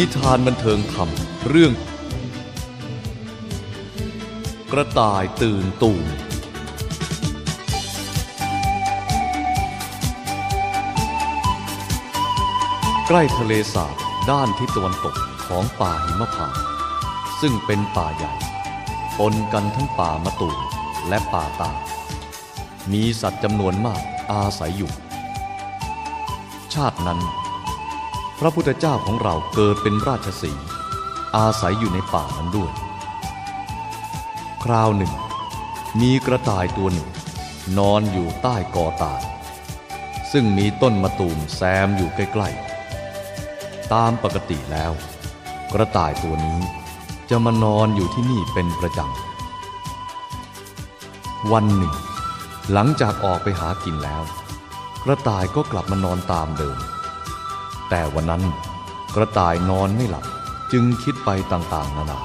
นิทานบันเทิงธรรมเรื่อง กระต่ายตื่นตูมใกล้ทะเลสาบด้านทิศตะวันตกของป่าหิมพานซึ่งเป็นป่าใหญ่ปนกันทั้งป่ามะตูมและป่าตา มีสัตว์จำนวนมากอาศัยอยู่ ชาตินั้น พระพุทธเจ้าของเราเกิดเป็นราชสีอาศัยอยู่ในป่านั้นด้วย คราวหนึ่ง มีกระต่ายตัวหนึ่ง นอนอยู่ใต้กอตาลซึ่งมีต้นมะตูมแซมอยู่ใกล้ๆ ตามปกติแล้ว กระต่ายตัวนี้จะมานอนอยู่ที่นี่เป็นประจำ วันหนึ่ง หลังจากออกไปหากินแล้ว กระต่ายก็กลับมานอนตามเดิม แต่วันนั้นกระต่ายนอนไม่หลับจึงคิดไปต่างๆ นานา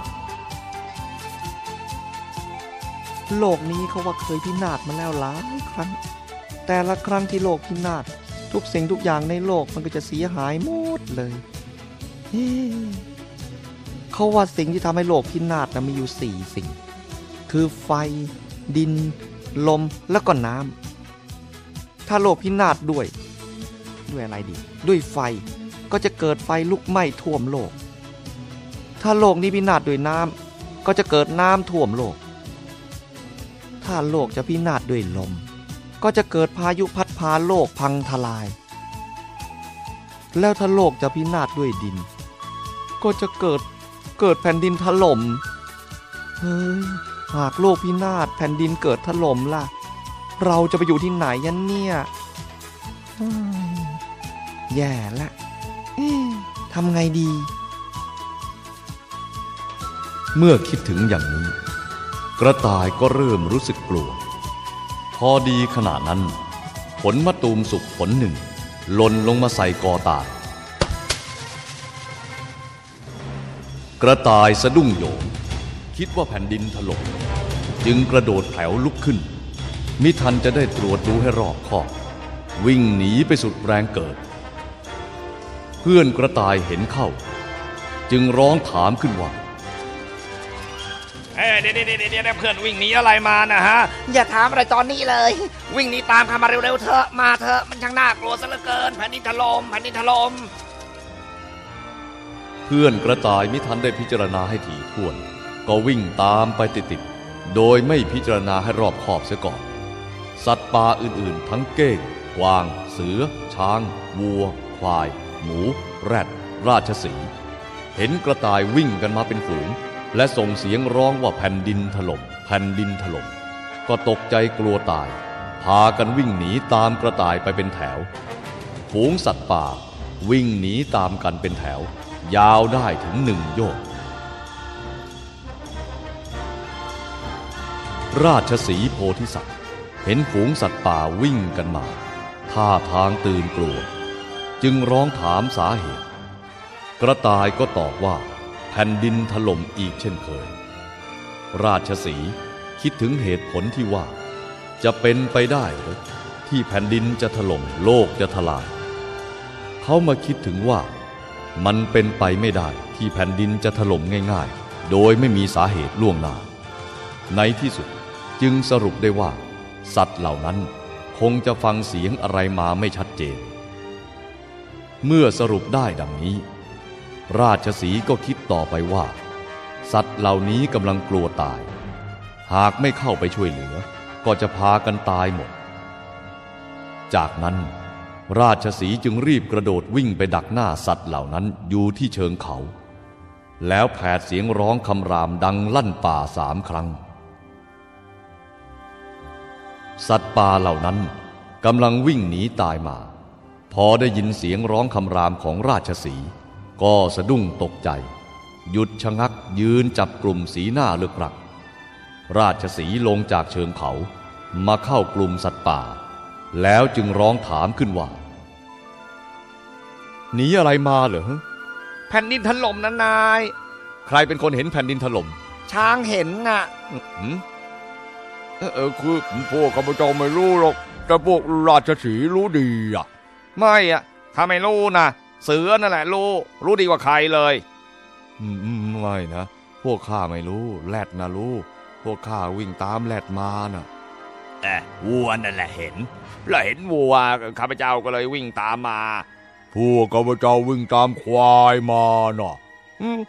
โลกนี้เขาว่าเคยพินาศมาแล้วหลายครั้ง แต่ละครั้งที่โลกพินาศทุกสิ่งทุกอย่างในโลกมันก็จะเสียหายหมดเลยเขาว่าสิ่งที่ทำให้โลกพินาศนะมีอยู่สี่สิ่ง คือไฟ ดิน ลมแล้วก็น้ำถ้าโลกพินาศด้วย ด้วยอะไรดีด้วยไฟก็จะเกิดไฟลุกไหม้ท่วมโลก ถ้าโลกนี้พินาศด้วยน้ำก็จะเกิดน้ำท่วมโลก ถ้าโลกจะพินาศด้วยลม ก็จะเกิดพายุพัดพาโลกพังทลาย แล้วถ้าโลกจะพินาศด้วยดิน ก็จะเกิดเกิดแผ่นดินถล่มเฮ้ยหากโลกพินาศแผ่นดินเกิดถล่มล่ะ เราจะไปอยู่ที่ไหนยันเนี้ย แย่ละทำไงดี เมื่อคิดถึงอย่างนี้ กระต่ายก็เริ่มรู้สึกกลัว พอดีขณะนั้น ผลมะตูมสุกผลหนึ่งหล่นลงมาใส่กอตาลกระต่ายสะดุ้งโยงคิดว่าแผ่นดินถล่มจึงกระโดดแถวลุกขึ้น มิทันจะได้ตรวจดูให้รอบคอบ วิ่งหนีไปสุดแรงเกิด เพื่อนกระต่ายเห็นเข้า จึงร้องถามขึ้นว่าเอ้ยเดี๋ยวเดี๋ยวเดี๋ยวเดี๋ยวเพื่อนวิ่งหนีอะไรมานะฮะ อย่าถามอะไรตอนนี้เลย วิ่งหนีตามข้ามาเร็วๆเถอะมาเถอะมันช่างน่ากลัวซะเหลือเกินแผ่นดินถล่มแผ่นดินถล่มเพื่อนกระต่ายมิทันได้พิจารณาให้ถี่ถ้วน ก็วิ่งตามไปติดๆโดยไม่พิจารณาให้รอบขอบเสียก่อน สัตว์ป่าอื่นๆ ทั้งเก้งกวาง เสือ ช้าง วัว ควาย หมู แรด ราชสี เห็นกระต่ายวิ่งกันมาเป็นฝูง และส่งเสียงร้องว่าแผ่นดินถล่มแผ่นดินถล่มก็ตกใจกลัวตาย พากันวิ่งหนีตามกระต่ายไปเป็นแถว ฝูงสัตว์ป่า วิ่งหนีตามกันเป็นแถว ยาวได้ถึงหนึ่งโยชน์ราชสีโพธิสัตว์ เห็นฝูงสัตว์ป่าวิ่งกันมา ท่าทางตื่นกลัว จึงร้องถามสาเหตุ กระต่ายก็ตอบว่า แผ่นดินถล่มอีกเช่นเคย ราชสีคิดถึงเหตุผลที่ว่า จะเป็นไปได้หรือที่แผ่นดินจะถล่มโลกจะทลาย เขามาคิดถึงว่า มันเป็นไปไม่ได้ที่แผ่นดินจะถล่มง่าย ๆ โดยไม่มีสาเหตุล่วงหน้า ในที่สุดจึงสรุปได้ว่า สัตว์เหล่านั้นคงจะฟังเสียงอะไรมาไม่ชัดเจน เมื่อสรุปได้ดังนี้ ราชสีก็คิดต่อไปว่า สัตว์เหล่านี้กำลังกลัวตาย หากไม่เข้าไปช่วยเหลือ ก็จะพากันตายหมด จากนั้น ราชสีจึงรีบกระโดดวิ่งไปดักหน้าสัตว์เหล่านั้นอยู่ที่เชิงเขา แล้วแผดเสียงร้องคำรามดังลั่นป่าสามครั้ง สัตว์ป่าเหล่านั้นกำลังวิ่งหนีตายมา พอได้ยินเสียงร้องคำรามของราชสีห์ก็สะดุ้งตกใจ หยุดชะงักยืนจับกลุ่มสีหน้าเลือกรัก ราชสีห์ลงจากเชิงเขามาเข้ากลุ่มสัตว์ป่า แล้วจึงร้องถามขึ้นว่าหนีอะไรมาเหรอแผ่นดินถล่มนะนาย ใครเป็นคนเห็นแผ่นดินถล่มช้างเห็นน่ะหืมเออคือพวกข้าพเจ้าไม่รู้หรอกแต่พวกราชสีห์รู้ดีอะ ไม่อะข้าไม่รู้นะเสือนั่นแหละรู้ รู้ดีกว่าใครเลยอืมอืมไม่นะพวกข้าไม่รู้แรดนะรู้ พวกข้าวิ่งตามแรดมาน่ะแต่วัวนั่นแหละเห็นแล้วเห็นวัวข้าพเจ้าก็เลยวิ่งตามมาพวกข้าพเจ้าวิ่งตามควายมาน่ะอืม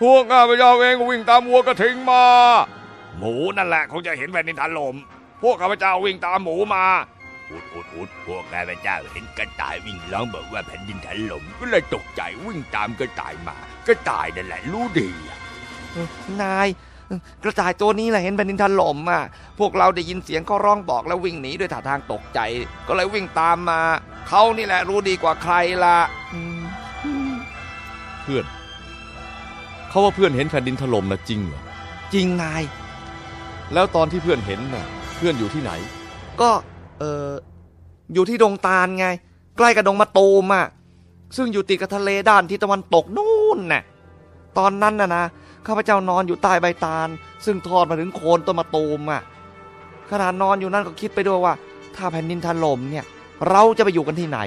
พวกข้าพเจ้าเองก็วิ่งตามวัวกระทิงมา หมูนั่นแหละคงจะเห็นแผ่นดินถล่มพวกข้าพเจ้าวิ่งตามหมูมา อุดอุดอุดพวกข้าพเจ้าเห็นกระต่ายวิ่งร้องบอกว่าแผ่นดินถล่มก็เลยตกใจวิ่งตามกระต่ายมากระต่ายนั่นแหละรู้ดีอะเออนายเออกระต่ายตัวนี้แหละเห็นแผ่นดินถล่มอะพวกเราได้ยินเสียงเขาร้องบอกแล้ววิ่งหนีด้วยท่าทางตกใจ ก็เลยวิ่งตามมาเขานี่แหละรู้ดีกว่าใครละอืมอืมเพื่อนเขาว่าเพื่อนเห็นแผ่นดินถล่มนะจริงเหรอจริงนาย แล้วตอนที่เพื่อนเห็นน่ะ เพื่อนอยู่ที่ไหน ก็ เอออยู่ที่ดงตาลไง ใกล้กับดงมะตูมอะซึ่งอยู่ติดกับทะเลด้านที่ตะวันตกนู่นน่ะตอนนั้นน่ะนะข้าพเจ้านอนอยู่ใต้ใบตาล ซึ่งทอดมาถึงโคนต้นมะตูมอะขณะนอนอยู่นั่นก็คิดไปด้วยว่า ถ้าแผ่นดินถล่มเนี่ย เราจะไปอยู่กันที่ไหน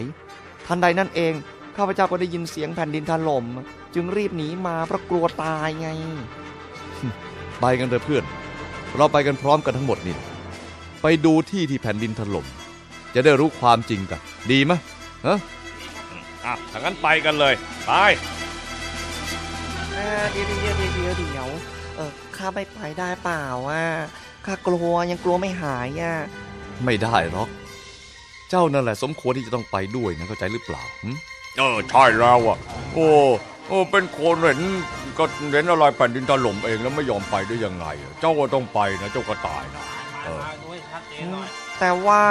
ทันใดนั่นเองข้าพเจ้าก็ได้ยินเสียงแผ่นดินถล่มจึงรีบหนีมาเพราะกลัวตายไง ไปกันเถอะเพื่อน เราไปกันพร้อมกันทั้งหมดนี่ ไปดูที่ที่แผ่นดินถล่มจะได้รู้ความจริงกัน ดีไหมฮะอะถ้างั้นไปกันเลย ไปเอ่อเดี๋ยวเดี๋ยวเดี๋ยวเดี๋ยวเดี๋ยวเออข้าไม่ไปได้เปล่าอะข้ากลัวยังกลัวไม่หายอะไม่ได้หรอก เจ้านั่นแหละสมควรที่จะต้องไปด้วยนะเข้าใจหรือเปล่าหึเออใช่แล้วอะ โอ้โอ้เป็นคนเห็นก็เห็นอะไรแผ่นดินถล่มเองแล้วไม่ยอมไปได้ยังไงอะเจ้าก็ต้องไปนะเจ้าก็ตายนะเออ แต่ว่า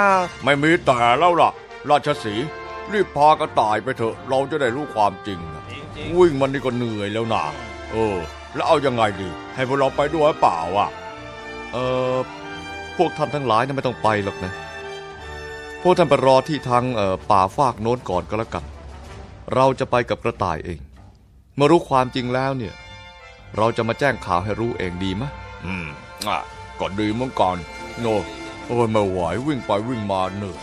ไม่มีแต่แล้วล่ะ ราชสีห์รีบพากระต่ายไปเถอะ เราจะได้รู้ความจริงนะวิ่งมันนี่ก็เหนื่อยแล้วนะเออ แล้วเอายังไงดี ให้พวกเราไปด้วยเปล่าอะ เออพวกท่านทั้งหลายนะไม่ต้องไปหรอกนะ พวกท่านไปรอที่ทางเอ่อป่าฟากโน้นก่อนก็แล้วกัน เราจะไปกับกระต่ายเอง เมื่อรู้ความจริงแล้วเนี่ย เราจะมาแจ้งข่าวให้รู้เองดีไหมอืมอะก็ดีเหมือนกันโน โอ้ยไม่ไหววิ่งไปวิ่งมาเหนื่อย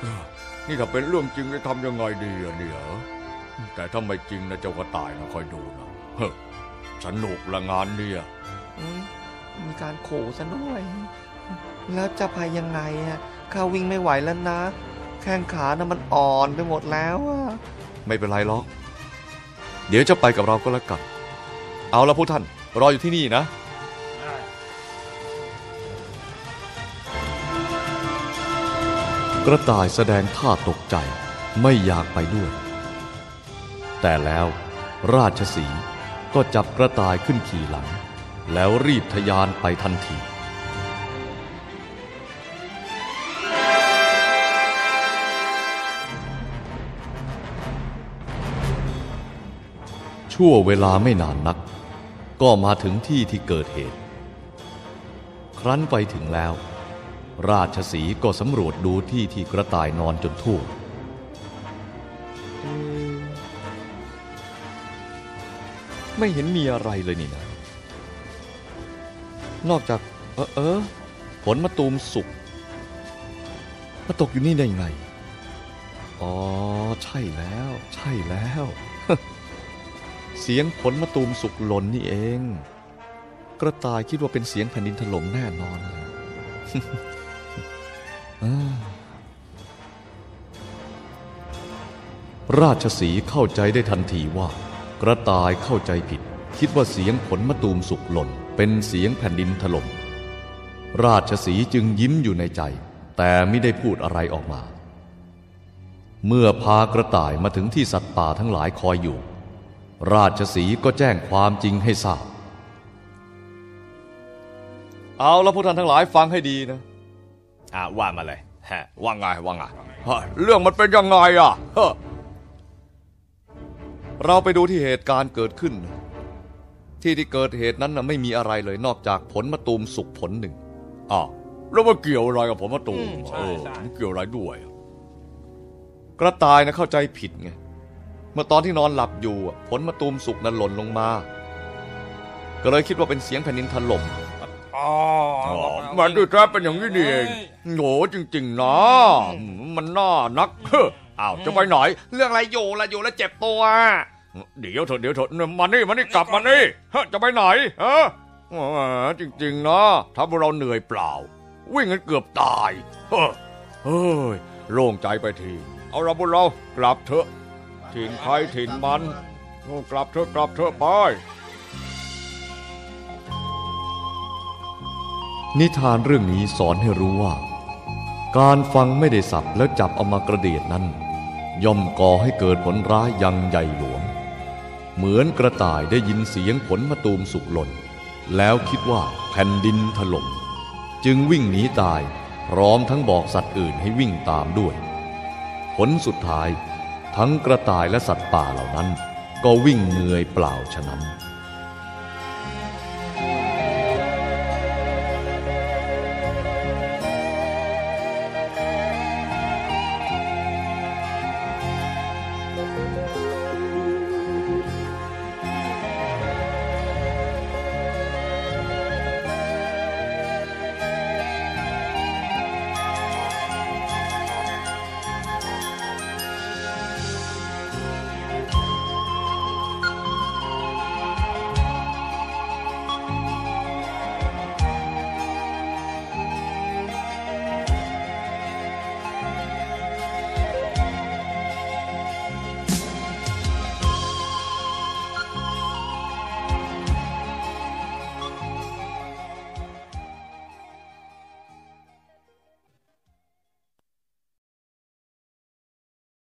เอ้อนี่ถ้าเป็นเรื่องจริงจะทำยังไงดีอะเนี่ยแต่ถ้าไม่จริงนะเจ้าก็ตายนะคอยดูนะเฮ้อสนุกละงานเนี่ยอืมมีการขู่ซะด้วย แล้วจะไปยังไงอะข้าวิ่งไม่ไหวแล้วนะ แข้งขานะมันอ่อนไปหมดแล้วอะไม่เป็นไรหรอก เดี๋ยวจะไปกับเราก็แล้วกัน เอาละพวกท่าน รออยู่ที่นี่นะ กระต่ายแสดงท่าตกใจไม่อยากไปด้วย แต่แล้วราชสีก็จับกระต่ายขึ้นขี่หลัง แล้วรีบทะยานไปทันทีชั่วเวลาไม่นานนัก ก็มาถึงที่ที่เกิดเหตุ ครั้นไปถึงแล้ว ราชสีก็สำรวจดูที่ที่กระต่ายนอนจนทั่ว ไม่เห็นมีอะไรเลยนี่นะ นอกจาก เออเออผลมะตูมสุกมาตกอยู่นี่ได้ยังไง อ๋อ ใช่แล้ว ใช่แล้ว เสียงผลมะตูมสุกหล่นนี่เอง กระต่ายคิดว่าเป็นเสียงแผ่นดินถล่มแน่นอนเลย ราชสีเข้าใจได้ทันทีว่า กระต่ายเข้าใจผิด คิดว่าเสียงผลมะตูมสุกหล่น เป็นเสียงแผ่นดินถล่มราชสีจึงยิ้มอยู่ในใจ แต่ไม่ได้พูดอะไรออกมา เมื่อพากระต่ายมาถึงที่สัตว์ป่าทั้งหลายคอยอยู่ ราชสีก็แจ้งความจริงให้ทราบ เอาแล้วพวกท่านทั้งหลายฟังให้ดีนะ อะว่ามาเลยฮะว่าไงว่าไงฮะเรื่องมันเป็นยังไงอะเฮ้อเราไปดูที่เหตุการณ์เกิดขึ้นนะที่ที่เกิดเหตุนั้นนะไม่มีอะไรเลยนอกจากผลมะตูมสุกผลหนึ่งอะแล้วมันเกี่ยวอะไรกับผมมาตูอืมมใช่เออใช่มันเกี่ยวอะไรด้วย กระต่ายนะเข้าใจผิดไงเมื่อตอนที่นอนหลับอยู่อะผลมะตูมสุกนั้นหล่นลงมา ก็เลยคิดว่าเป็นเสียงแผ่นดินถล่ม อ๋ออ๋อมันด้วยแท้เป็นอย่างนี้นี่เองโหจริงๆนะมันน่านักเฮ้ออ้าวจะไปไหน เรื่องอะไรอยู่ล่ะอยู่แล้วเจ็บตัวเดี๋ยวเถอะเดี๋ยวเถอะเนี่ยมานี่มานี่กลับมานี่ฮะจะไปไหนฮะแหมจริงๆนะถ้าพวกเราเหนื่อยเปล่า วิ่งกันเกือบตายเฮ้อเฮ้ยโล่งใจไปทีเอาเราพวกเรากลับเถอะถิ่นใครถิ่นมันโอ้กลับเถอะกลับเถอะไป นิทานเรื่องนี้สอนให้รู้ว่า การฟังไม่ได้สับแล้วจับเอามากระเดียดนั้น ย่อมก่อให้เกิดผลร้ายยังใหญ่หลวง เหมือนกระต่ายได้ยินเสียงผลมะตูมสุกหล่น แล้วคิดว่าแผ่นดินถล่มจึงวิ่งหนีตายพร้อมทั้งบอกสัตว์อื่นให้วิ่งตามด้วย ผลสุดท้ายทั้งกระต่ายและสัตว์ป่าเหล่านั้น ก็วิ่งเหนื่อยเปล่าฉะนั้น